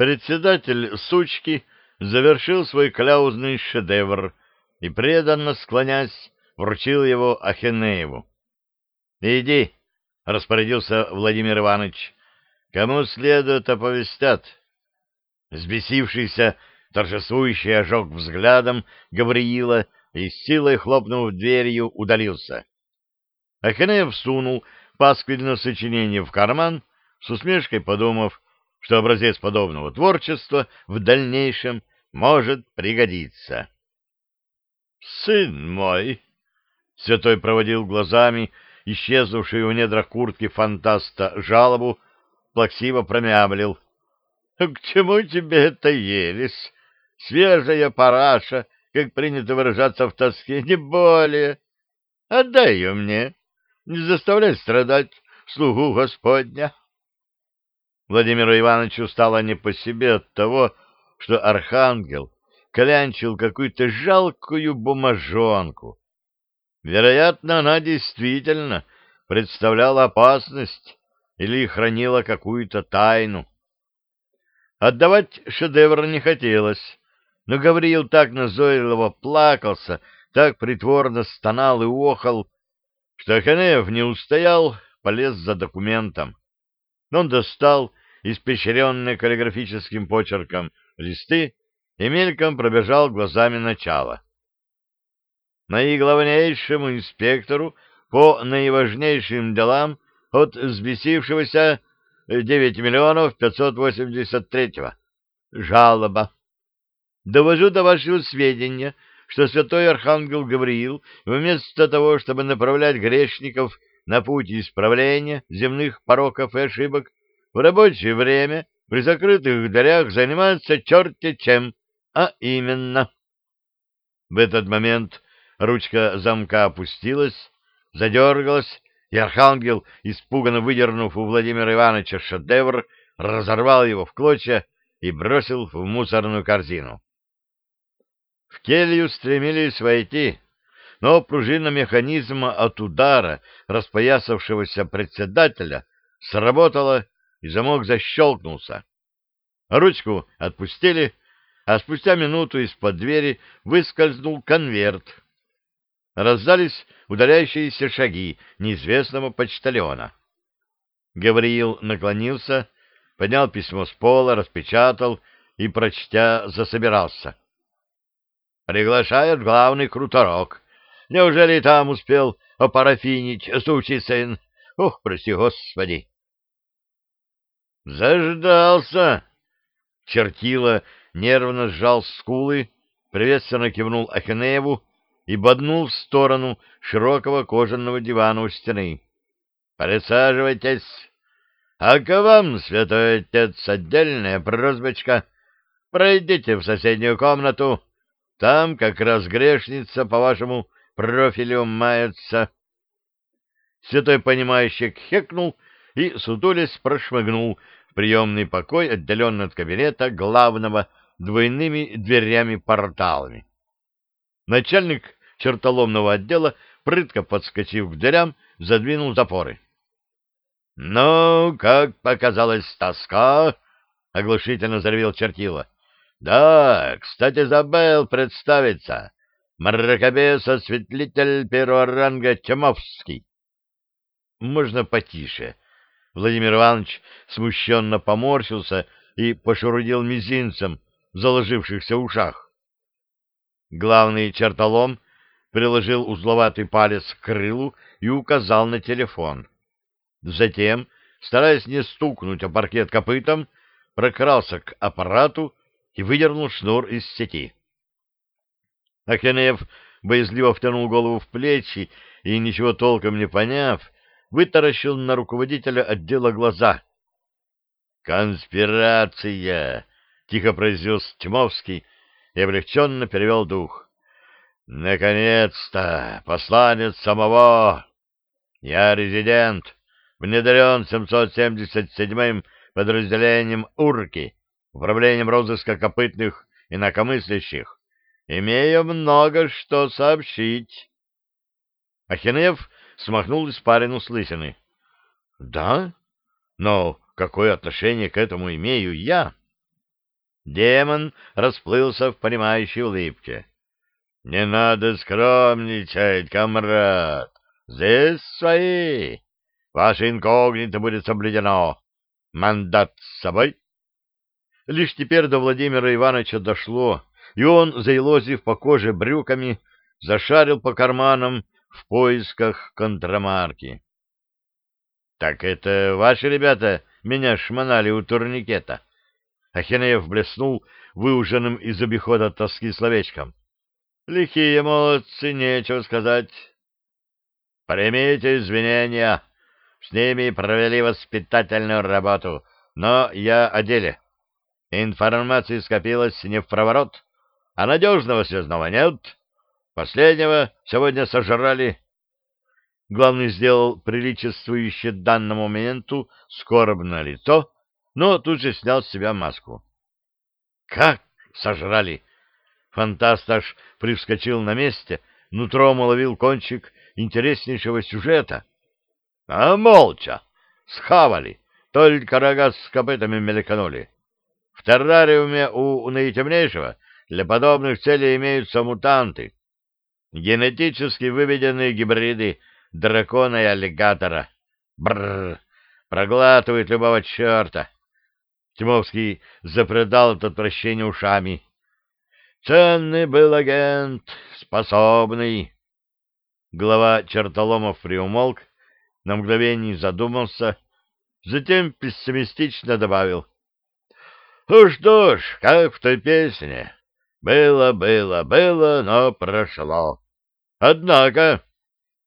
Председатель сучки завершил свой кляузный шедевр и, преданно склонясь, вручил его Ахенееву. — Иди, — распорядился Владимир Иванович, — кому следует оповестят. Сбесившийся, торжествующий ожог взглядом Гавриила и с силой хлопнув дверью удалился. Ахенеев сунул пасквильное сочинение в карман, с усмешкой подумав, что образец подобного творчества в дальнейшем может пригодиться. «Сын мой!» — святой проводил глазами исчезнувшую в недрах куртки фантаста жалобу, плаксиво промямлил. «К чему тебе это ересь? Свежая параша, как принято выражаться в тоске, не более. Отдай ее мне, не заставляй страдать слугу Господня». Владимиру Ивановичу стало не по себе от того, что архангел клянчил какую-то жалкую бумажонку. Вероятно, она действительно представляла опасность или хранила какую-то тайну. Отдавать шедевр не хотелось, но Гавриил так назойливо плакался, так притворно стонал и охал, что Аханеев не устоял, полез за документом. Он достал испещренные каллиграфическим почерком листы и мельком пробежал глазами начало. Наиглавнейшему инспектору по наиважнейшим делам от взбесившегося 9 миллионов 583-го. Жалоба. Довожу до вашего сведения, что святой архангел Гавриил, вместо того, чтобы направлять грешников на путь исправления земных пороков и ошибок, в рабочее время при закрытых дверях занимается черти чем, а именно. В этот момент ручка замка опустилась, задергалась, и архангел, испуганно выдернув у Владимира Ивановича шедевр, разорвал его в клочья и бросил в мусорную корзину. В келью стремились войти, но пружина механизма от удара распоясавшегося председателя сработала и замок защелкнулся. Ручку отпустили, а спустя минуту из-под двери выскользнул конверт. Раздались удаляющиеся шаги неизвестного почтальона. Гавриил наклонился, поднял письмо с пола, распечатал и, прочтя, засобирался. «Приглашает главный круторок. Неужели там успел опарафинить, сучий сын? Ух, прости господи!» «Заждался!» Чертила нервно сжал скулы, приветственно кивнул Ахенееву и боднул в сторону широкого кожаного дивана у стены. «Присаживайтесь. А к вам, святой отец, отдельная просьбочка. Пройдите в соседнюю комнату. Там как раз грешница по вашему профилю мается». Святой понимающий хекнул и, сутулясь, прошмыгнул приемный покой, отделенный от кабинета главного двойными дверями-порталами. Начальник чертоломного отдела, прытко подскочив к дверям, задвинул запоры. — Ну, как показалась тоска! — оглушительно заревел чертила. — Да, кстати, забыл представиться. Мракобес-осветлитель первого ранга Чемовский. — Можно потише, Владимир Иванович смущенно поморщился и пошурудил мизинцем в заложившихся ушах. Главный чертолом приложил узловатый палец к крылу и указал на телефон. Затем, стараясь не стукнуть о паркет копытом, прокрался к аппарату и выдернул шнур из сети. Ахенеев боязливо втянул голову в плечи и, ничего толком не поняв, вытаращил на руководителя отдела глаза. «Конспирация!» — тихо произнес Тьмовский и облегченно перевел дух. «Наконец-то! Посланец самого! Я резидент, внедрен 777-м подразделением УРКИ, управлением розыска копытных инакомыслящих. Имею много что сообщить». Ахинеев смахнул испарину с лысины. — Да? Но какое отношение к этому имею я? Демон расплылся в понимающей улыбке. — Не надо скромничать, комрад. Здесь свои. Ваше инкогнито будет соблюдено. Мандат с собой? Лишь теперь до Владимира Ивановича дошло, и он, заилозив по коже брюками, зашарил по карманам в поисках контрамарки. — Так это ваши ребята меня шмонали у турникета? Ахинеев блеснул выуженным из обихода тоски словечком. — Лихие молодцы, нечего сказать. — Примите извинения. С ними провели воспитательную работу, но я о деле. Информации скопилось не в проворот, а надежного связного нет. Последнего сегодня сожрали. Главный сделал приличествующее данному моменту скорбное лицо, но тут же снял с себя маску. — Как сожрали? Фантаст аж привскочил на месте, нутром уловил кончик интереснейшего сюжета. — А молча! Схавали! Только рога с копытами мельканули. В террариуме у наитемнейшего для подобных целей имеются мутанты, генетически выведенные гибриды дракона и аллигатора. Бррр! Проглатывают любого черта. Тимовский запродал от отвращения ушами. Ценный был агент, способный. Глава чертоломов приумолк, на мгновение задумался, затем пессимистично добавил. Ну что ж, как в той песне. Было, было, было, но прошло. Однако,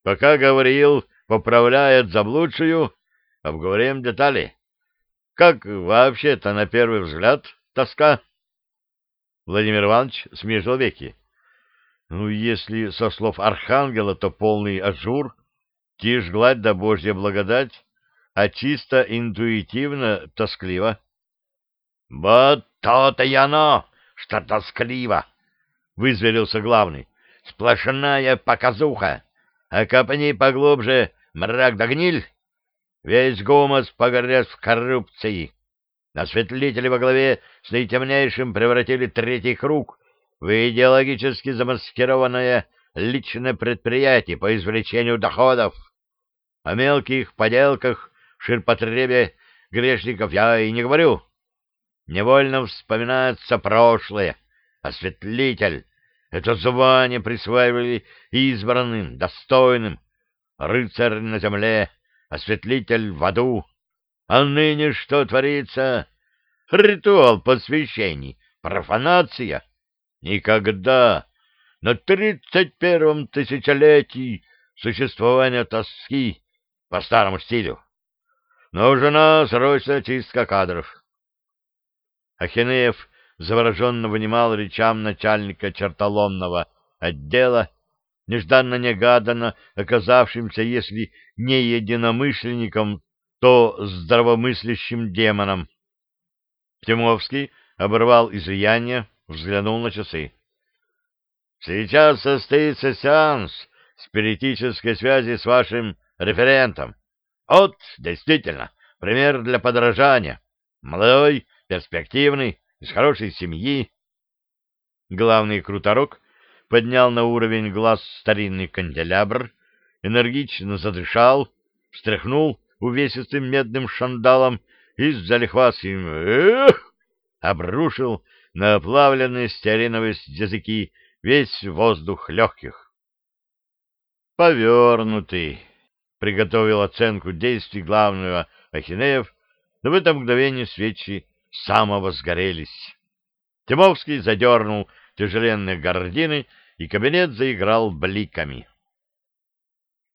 пока говорил, поправляет заблудшую, обговорим детали. Как вообще-то на первый взгляд тоска? Владимир Иванович смежил веки. Ну, если со слов архангела, то полный ажур, тишь гладь да божья благодать, а чисто интуитивно тоскливо. — Вот то-то и оно, что тоскливо! — вызверился главный. — Сплошная показуха, а копни поглубже мрак да гниль. Весь гумус погряз в коррупции. Осветлители во главе с наитемнейшим превратили третий круг в идеологически замаскированное личное предприятие по извлечению доходов. О мелких поделках, ширпотребе грешников я и не говорю. Невольно вспоминается прошлое. Осветлитель. Это звание присваивали избранным, достойным. Рыцарь на земле, осветлитель в аду. А ныне что творится? Ритуал посвящений, профанация. Никогда на тридцать первом тысячелетии существования тоски по старому стилю. Нужна срочная чистка кадров. Ахинеев завороженно вынимал речам начальника чертоломного отдела, нежданно-негаданно оказавшимся, если не единомышленником, то здравомыслящим демоном. Тимовский оборвал излияние, взглянул на часы. «Сейчас состоится сеанс спиритической связи с вашим референтом. Вот, действительно, пример для подражания. Молодой, перспективный, из хорошей семьи. Главный круторок поднял на уровень глаз старинный канделябр, энергично задышал, встряхнул увесистым медным шандалом и с залихватским «Эх!» обрушил на оплавленные стеариновые языки весь воздух легких. «Повернутый», — приготовил оценку действий главного Ахинеев, но в это мгновение свечи самого сгорелись. Тимовский задернул тяжеленные гардины, и кабинет заиграл бликами.